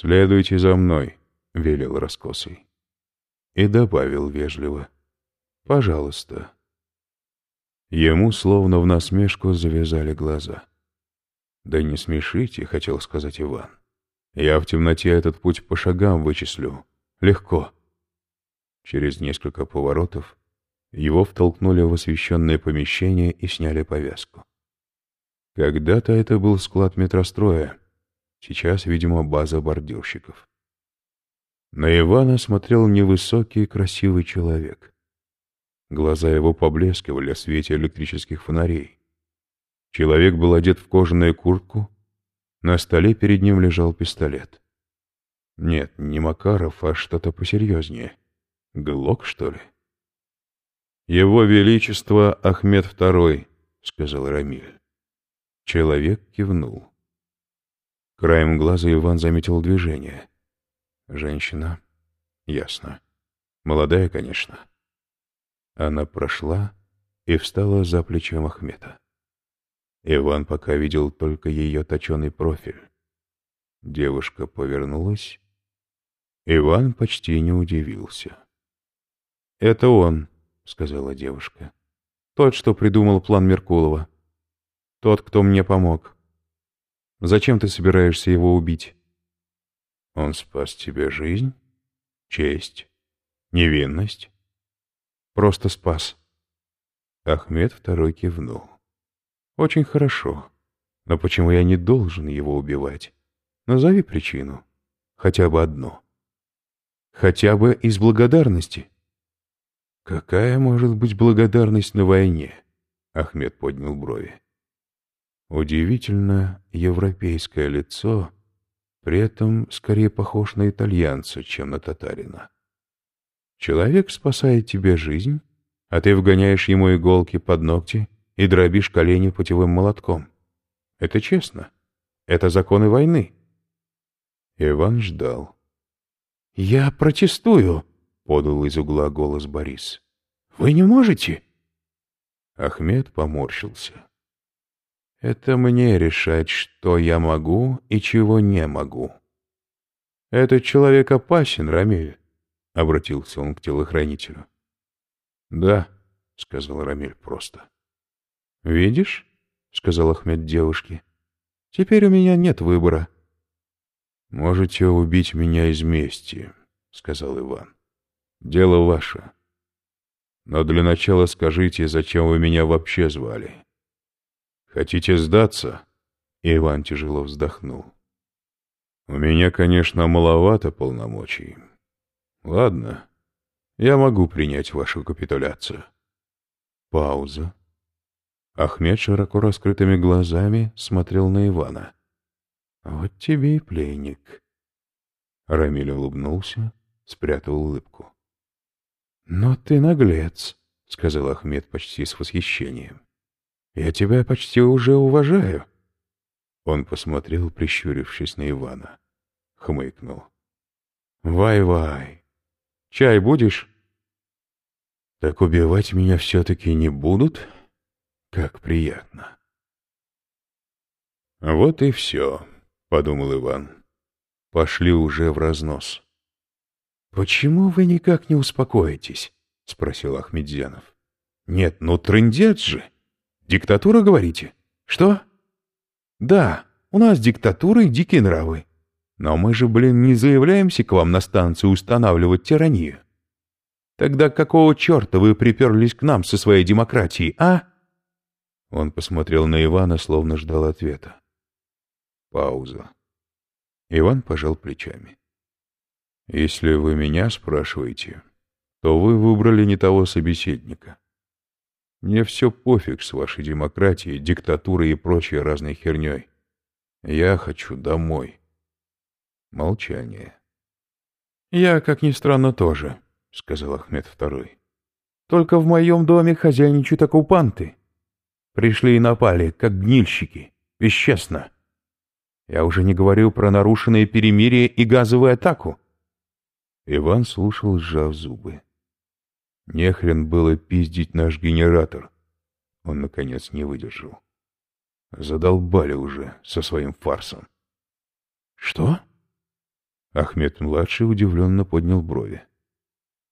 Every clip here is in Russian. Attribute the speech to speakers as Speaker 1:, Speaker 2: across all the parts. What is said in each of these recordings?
Speaker 1: «Следуйте за мной», — велел Раскосый. И добавил вежливо. «Пожалуйста». Ему словно в насмешку завязали глаза. «Да не смешите», — хотел сказать Иван. «Я в темноте этот путь по шагам вычислю. Легко». Через несколько поворотов его втолкнули в освещенное помещение и сняли повязку. Когда-то это был склад метростроя, сейчас, видимо, база бордюрщиков. На Ивана смотрел невысокий красивый человек. Глаза его поблескивали в свете электрических фонарей. Человек был одет в кожаную куртку, на столе перед ним лежал пистолет. Нет, не Макаров, а что-то посерьезнее. Глок, что ли? «Его Величество Ахмед II», — сказал Рамиль. Человек кивнул. Краем глаза Иван заметил движение. Женщина. Ясно. Молодая, конечно. Она прошла и встала за плечом Ахмета. Иван пока видел только ее точеный профиль. Девушка повернулась. Иван почти не удивился. «Это он», — сказала девушка. «Тот, что придумал план Меркулова. Тот, кто мне помог. Зачем ты собираешься его убить?» «Он спас тебе жизнь, честь, невинность?» «Просто спас». Ахмед второй кивнул. «Очень хорошо. Но почему я не должен его убивать? Назови причину. Хотя бы одну. Хотя бы из благодарности». «Какая может быть благодарность на войне?» Ахмед поднял брови. Удивительно европейское лицо, при этом скорее похож на итальянца, чем на татарина. Человек спасает тебе жизнь, а ты вгоняешь ему иголки под ногти и дробишь колени путевым молотком. Это честно. Это законы войны. Иван ждал. «Я протестую!» подал из угла голос Борис. «Вы не можете?» Ахмед поморщился. «Это мне решать, что я могу и чего не могу». «Этот человек опасен, Рамиль», — обратился он к телохранителю. «Да», — сказал Рамиль просто. «Видишь?» — сказал Ахмед девушке. «Теперь у меня нет выбора». «Можете убить меня из мести», — сказал Иван. Дело ваше. Но для начала скажите, зачем вы меня вообще звали? Хотите сдаться? Иван тяжело вздохнул. У меня, конечно, маловато полномочий. Ладно, я могу принять вашу капитуляцию. Пауза. Ахмед широко раскрытыми глазами смотрел на Ивана. «Вот тебе и пленник». Рамиль улыбнулся, спрятал улыбку. «Но ты наглец», — сказал Ахмед почти с восхищением. «Я тебя почти уже уважаю». Он посмотрел, прищурившись на Ивана. Хмыкнул. «Вай-вай! Чай будешь?» «Так убивать меня все-таки не будут? Как приятно!» «Вот и все», — подумал Иван. «Пошли уже в разнос». «Почему вы никак не успокоитесь?» — спросил Ахмедзянов. «Нет, ну трындец же! Диктатура, говорите? Что?» «Да, у нас диктатура и дикие нравы. Но мы же, блин, не заявляемся к вам на станцию устанавливать тиранию. Тогда какого черта вы приперлись к нам со своей демократией, а?» Он посмотрел на Ивана, словно ждал ответа. Пауза. Иван пожал плечами. Если вы меня спрашиваете, то вы выбрали не того собеседника. Мне все пофиг с вашей демократией, диктатурой и прочей разной херней. Я хочу домой. Молчание. «Я, как ни странно, тоже», — сказал Ахмед Второй. «Только в моем доме хозяйничают оккупанты. Пришли и напали, как гнильщики, бесчестно. Я уже не говорю про нарушенное перемирие и газовую атаку. Иван слушал, сжав зубы. Нехрен было пиздить наш генератор. Он, наконец, не выдержал. Задолбали уже со своим фарсом. — Что? Ахмед-младший удивленно поднял брови.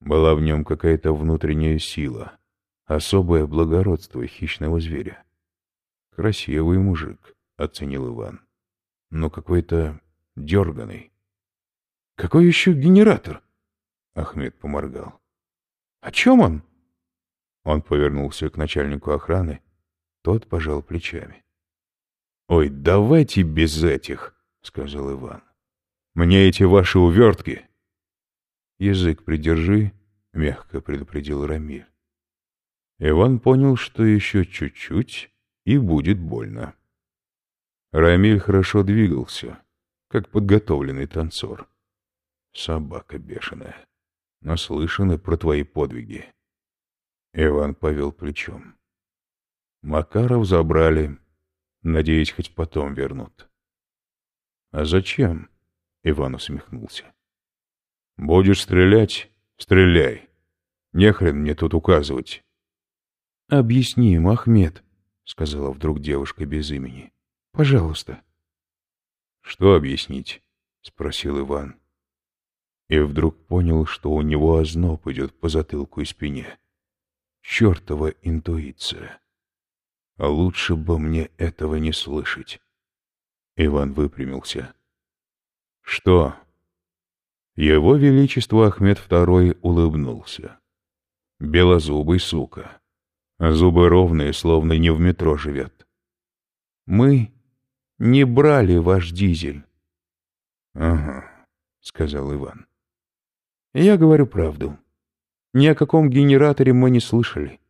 Speaker 1: Была в нем какая-то внутренняя сила, особое благородство хищного зверя. «Красивый мужик», — оценил Иван, — «но какой-то дерганый». «Какой еще генератор?» — Ахмед поморгал. «О чем он?» Он повернулся к начальнику охраны. Тот пожал плечами. «Ой, давайте без этих», — сказал Иван. «Мне эти ваши увертки». «Язык придержи», — мягко предупредил Рамиль. Иван понял, что еще чуть-чуть, и будет больно. Рамиль хорошо двигался, как подготовленный танцор. Собака бешеная. Наслышаны про твои подвиги. Иван повел плечом. Макаров забрали. Надеюсь, хоть потом вернут. — А зачем? — Иван усмехнулся. — Будешь стрелять — стреляй. Нехрен мне тут указывать. — Объясни, Махмед, — сказала вдруг девушка без имени. — Пожалуйста. — Что объяснить? — спросил Иван. И вдруг понял, что у него озноб идет по затылку и спине. Чертова интуиция. А лучше бы мне этого не слышать. Иван выпрямился. Что? Его Величество Ахмед II улыбнулся. Белозубый сука. Зубы ровные, словно не в метро живет. Мы не брали ваш дизель. — Ага, — сказал Иван. — Я говорю правду. Ни о каком генераторе мы не слышали.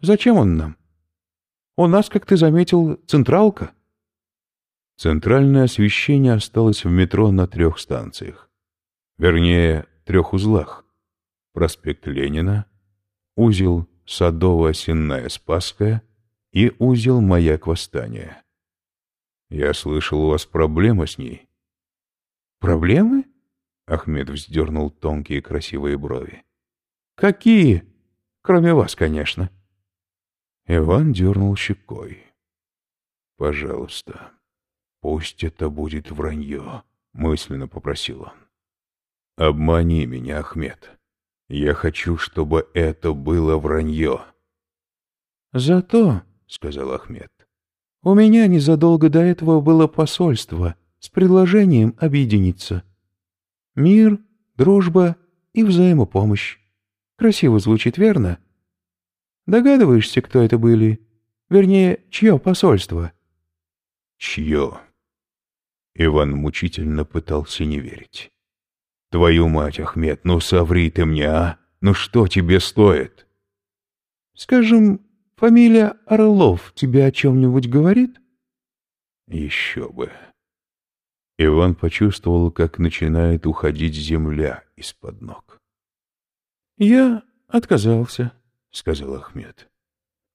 Speaker 1: Зачем он нам? У нас, как ты заметил, централка. Центральное освещение осталось в метро на трех станциях. Вернее, трех узлах. Проспект Ленина, узел Садово-Сенная Спасская и узел Маяк Восстания. Я слышал, у вас проблема с ней. Проблемы? Ахмед вздернул тонкие красивые брови. «Какие? Кроме вас, конечно». Иван дернул щекой. «Пожалуйста, пусть это будет вранье», — мысленно попросил он. «Обмани меня, Ахмед. Я хочу, чтобы это было вранье». «Зато», — сказал Ахмед, — «у меня незадолго до этого было посольство с предложением объединиться. Мир, дружба и взаимопомощь. Красиво звучит, верно? Догадываешься, кто это были? Вернее, чье посольство?» «Чье?» Иван мучительно пытался не верить. «Твою мать, Ахмед, ну соври ты мне, а? Ну что тебе стоит?» «Скажем, фамилия Орлов тебе о чем-нибудь говорит?» «Еще бы». Иван почувствовал, как начинает уходить земля из-под ног. «Я отказался», — сказал Ахмед.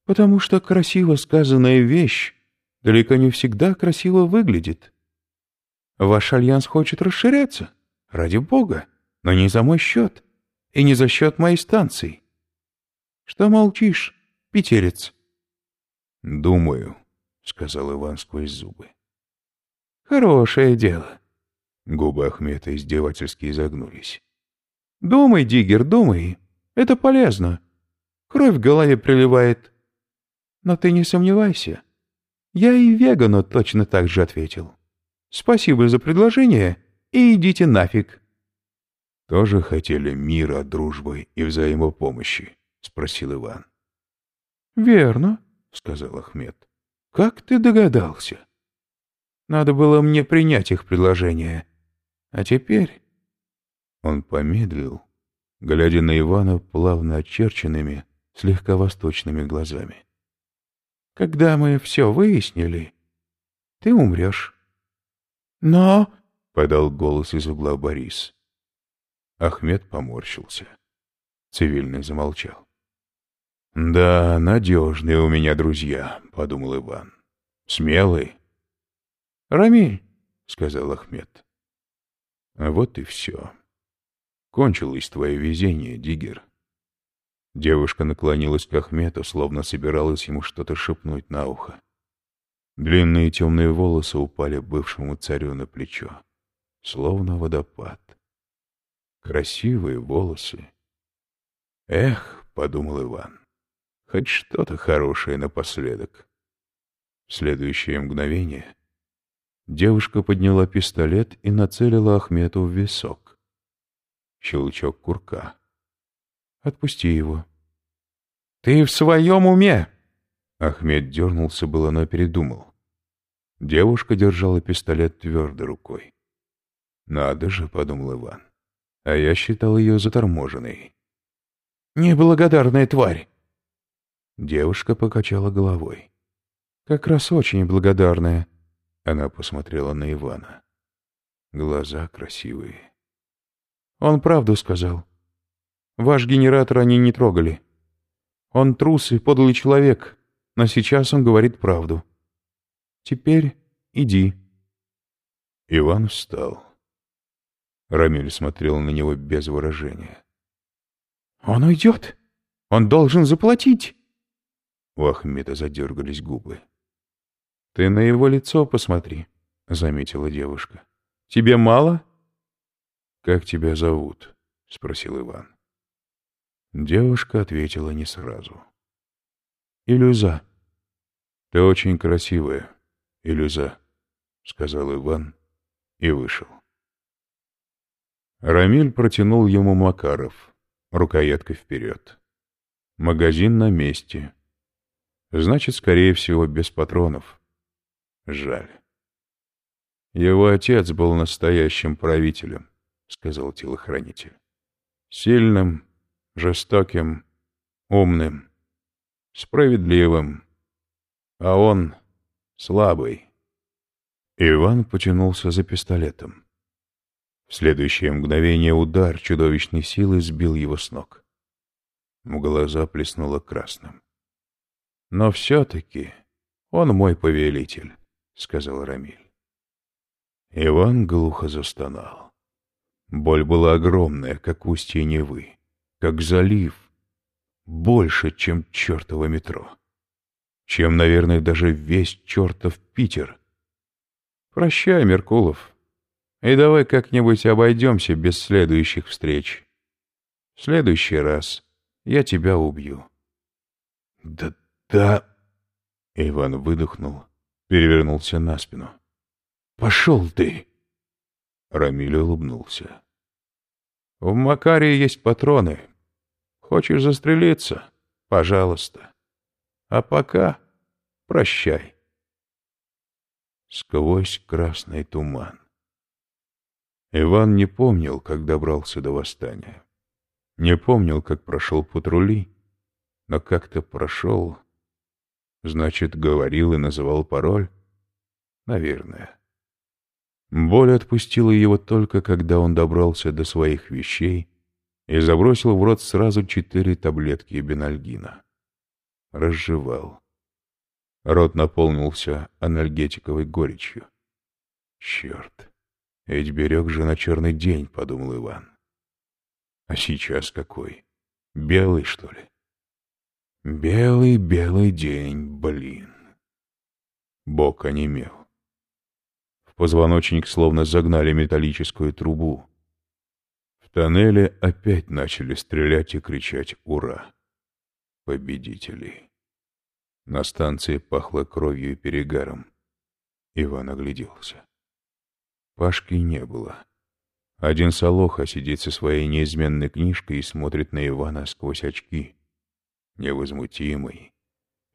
Speaker 1: «Потому что красиво сказанная вещь далеко не всегда красиво выглядит. Ваш альянс хочет расширяться, ради бога, но не за мой счет и не за счет моей станции. Что молчишь, пятерец?» «Думаю», — сказал Иван сквозь зубы. «Хорошее дело». Губы Ахмета издевательски изогнулись. Думай, Диггер, думай. Это полезно. Кровь в голове приливает. Но ты не сомневайся. Я и вегану точно так же ответил. Спасибо за предложение и идите нафиг. Тоже хотели мира, дружбы и взаимопомощи? Спросил Иван. Верно, сказал Ахмед. Как ты догадался? Надо было мне принять их предложение. А теперь... Он помедлил, глядя на Ивана плавно очерченными, слегка восточными глазами. «Когда мы все выяснили, ты умрешь». «Но...» — подал голос из угла Борис. Ахмед поморщился. Цивильный замолчал. «Да, надежные у меня друзья», — подумал Иван. «Смелый». «Рамиль», — сказал Ахмед. Вот и все. Кончилось твое везение, Диггер. Девушка наклонилась к Ахмету, словно собиралась ему что-то шепнуть на ухо. Длинные темные волосы упали бывшему царю на плечо, словно водопад. красивые волосы. «Эх», — подумал Иван, — «хоть что-то хорошее напоследок». В следующее мгновение девушка подняла пистолет и нацелила Ахмету в висок. Щелчок курка. «Отпусти его». «Ты в своем уме?» Ахмед дернулся было, но передумал. Девушка держала пистолет твердой рукой. «Надо же», — подумал Иван, — «а я считал ее заторможенной». «Неблагодарная тварь!» Девушка покачала головой. «Как раз очень благодарная». Она посмотрела на Ивана. Глаза красивые. «Он правду сказал. Ваш генератор они не трогали. Он трус и подлый человек, но сейчас он говорит правду. Теперь иди». Иван встал. Рамиль смотрел на него без выражения. «Он уйдет! Он должен заплатить!» У Ахмеда задергались губы. «Ты на его лицо посмотри», — заметила девушка. «Тебе мало?» «Как тебя зовут?» — спросил Иван. Девушка ответила не сразу. «Илюза». «Ты очень красивая, Илюза», — сказал Иван и вышел. Рамиль протянул ему Макаров, рукояткой вперед. Магазин на месте. Значит, скорее всего, без патронов. Жаль. Его отец был настоящим правителем, сказал телохранитель. Сильным, жестоким, умным, справедливым. А он слабый. Иван потянулся за пистолетом. В следующее мгновение удар чудовищной силы сбил его с ног. В глаза плеснуло красным. «Но все-таки он мой повелитель», — сказал Рамиль. Иван глухо застонал. Боль была огромная, как устье Невы, как залив, больше, чем чертово метро, чем, наверное, даже весь чертов Питер. «Прощай, Меркулов», и давай как-нибудь обойдемся без следующих встреч. В следующий раз я тебя убью. Да, да... Иван выдохнул, перевернулся на спину. Пошел ты! Рамиль улыбнулся. В Макаре есть патроны. Хочешь застрелиться? Пожалуйста. А пока прощай. Сквозь красный туман. Иван не помнил, как добрался до восстания. Не помнил, как прошел патрули, но как-то прошел. Значит, говорил и называл пароль? Наверное. Боль отпустила его только, когда он добрался до своих вещей и забросил в рот сразу четыре таблетки бенальгина. Разжевал. Рот наполнился анальгетиковой горечью. Черт! Ведь берег же на черный день, — подумал Иван. А сейчас какой? Белый, что ли? Белый-белый день, блин. Бок онемел. В позвоночник словно загнали металлическую трубу. В тоннеле опять начали стрелять и кричать «Ура!» Победители. На станции пахло кровью и перегаром. Иван огляделся. Пашки не было. Один Солоха сидит со своей неизменной книжкой и смотрит на Ивана сквозь очки. Невозмутимый.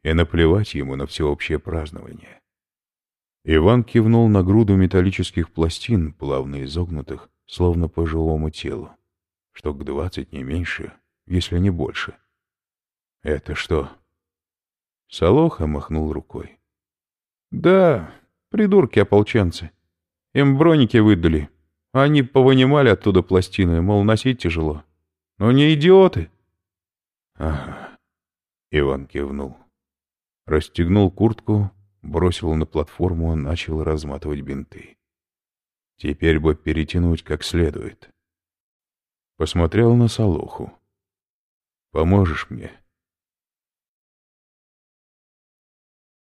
Speaker 1: И наплевать ему на всеобщее празднование. Иван кивнул на груду металлических пластин, плавно изогнутых, словно по живому телу. Штук двадцать, не меньше, если не больше. «Это что?» Солоха махнул рукой. «Да, придурки-ополченцы. Им броники выдали. Они повынимали оттуда пластины, мол, носить тяжело. Но не идиоты. Ага. Иван кивнул. Расстегнул куртку, бросил на платформу, начал разматывать бинты. Теперь бы перетянуть как следует. Посмотрел на Солоху. «Поможешь мне?»